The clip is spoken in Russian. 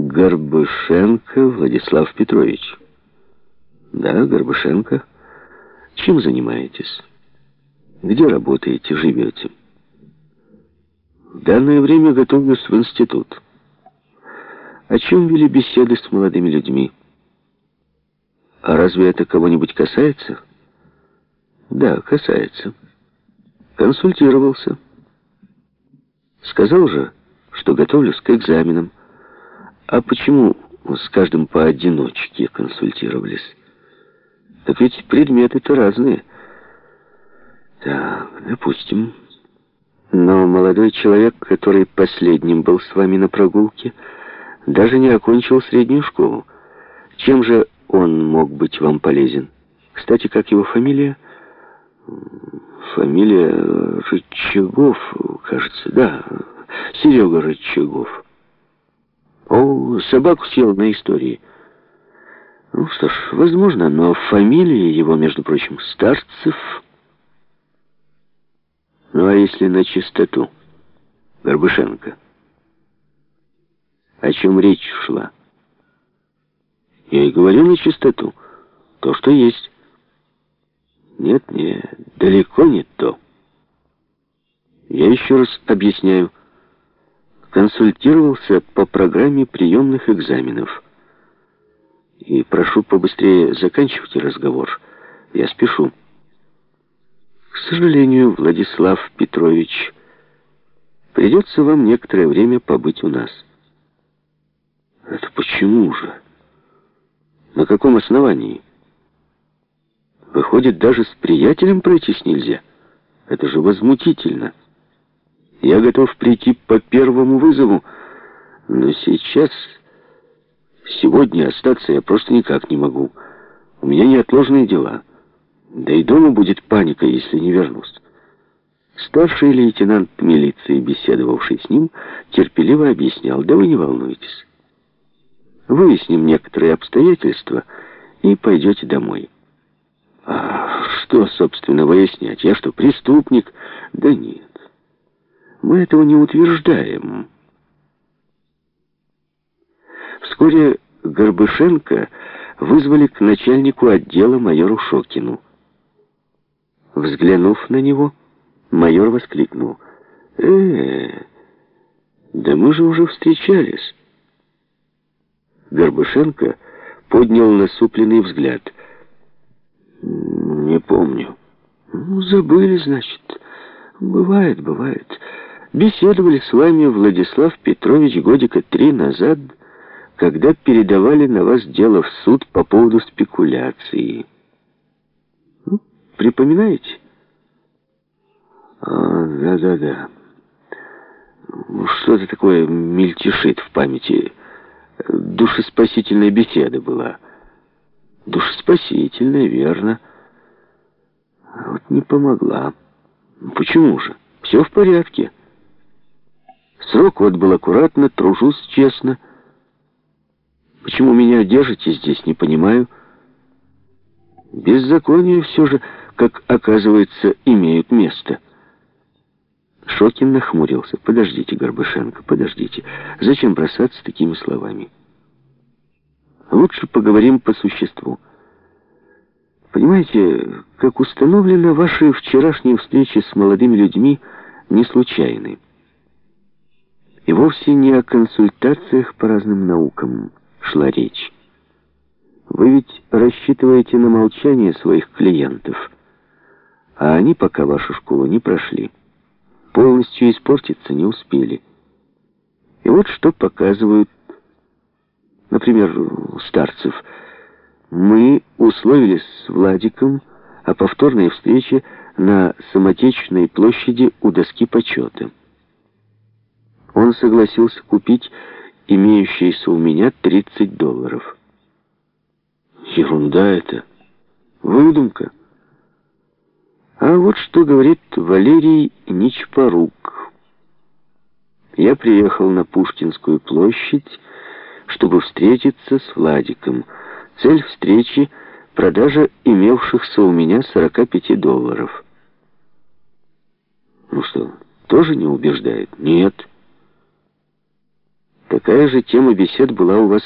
Горбышенко Владислав Петрович. Да, Горбышенко. Чем занимаетесь? Где работаете, живете? В данное время готовлюсь в институт. О чем вели беседы с молодыми людьми? А разве это кого-нибудь касается? Да, касается. Консультировался. Сказал же, что готовлюсь к экзаменам. А почему с каждым поодиночке консультировались? Так ведь предметы-то разные. Так, допустим. Но молодой человек, который последним был с вами на прогулке, даже не окончил среднюю школу. Чем же он мог быть вам полезен? Кстати, как его фамилия? Фамилия Рычагов, кажется, да. Серега Рычагов. Собаку съел на истории. Ну что ж, возможно, но фамилия его, между прочим, Старцев. Ну а если на чистоту? Горбышенко. О чем речь шла? Я и говорю на чистоту. То, что есть. Нет, нет, далеко не то. Я еще раз объясняю. Консультировался по программе приемных экзаменов. И прошу побыстрее заканчивать разговор. Я спешу. К сожалению, Владислав Петрович, придется вам некоторое время побыть у нас. Это почему же? На каком основании? Выходит, даже с приятелем пройтись нельзя. Это же возмутительно. Я готов прийти по первому вызову, но сейчас, сегодня остаться я просто никак не могу. У меня неотложные дела. Да и дома будет паника, если не вернусь. Старший лейтенант милиции, беседовавший с ним, терпеливо объяснял, да вы не волнуйтесь. Выясним некоторые обстоятельства и пойдете домой. А что, собственно, выяснять? Я что, преступник? Да нет. Мы этого не утверждаем. Вскоре Горбышенко вызвали к начальнику отдела майору Шокину. Взглянув на него, майор воскликнул. «Э, да мы же уже встречались». Горбышенко поднял насупленный взгляд. «Не помню». «Ну, забыли, значит. Бывает, бывает. Беседовали с вами, Владислав Петрович, годика три назад, когда передавали на вас дело в суд по поводу спекуляции. Ну, припоминаете?» «А, да-да-да. Что-то такое мельтешит в памяти» душеспасительная беседа была. Душеспасительная, верно. А вот не помогла. Почему же? Все в порядке. Срок вот был аккуратно, тружусь честно. Почему меня держите здесь, не понимаю. Беззаконие все же, как оказывается, имеют место. Шокин нахмурился. «Подождите, Горбышенко, подождите. Зачем бросаться такими словами? Лучше поговорим по существу. Понимаете, как установлено, ваши вчерашние встречи с молодыми людьми не случайны. И вовсе не о консультациях по разным наукам шла речь. Вы ведь рассчитываете на молчание своих клиентов, а они пока вашу школу не прошли полностью испортиться не успели. И вот что показывают, например, старцев. Мы условились с Владиком о повторной встрече на Самотечной площади у доски почета. Он согласился купить имеющиеся у меня 30 долларов. Ерунда это. Выдумка. А вот что говорит Валерий Ничпорук. Я приехал на Пушкинскую площадь, чтобы встретиться с Владиком. Цель встречи — продажа имевшихся у меня 45 долларов. Ну что, тоже не убеждает? Нет. Такая же тема бесед была у вас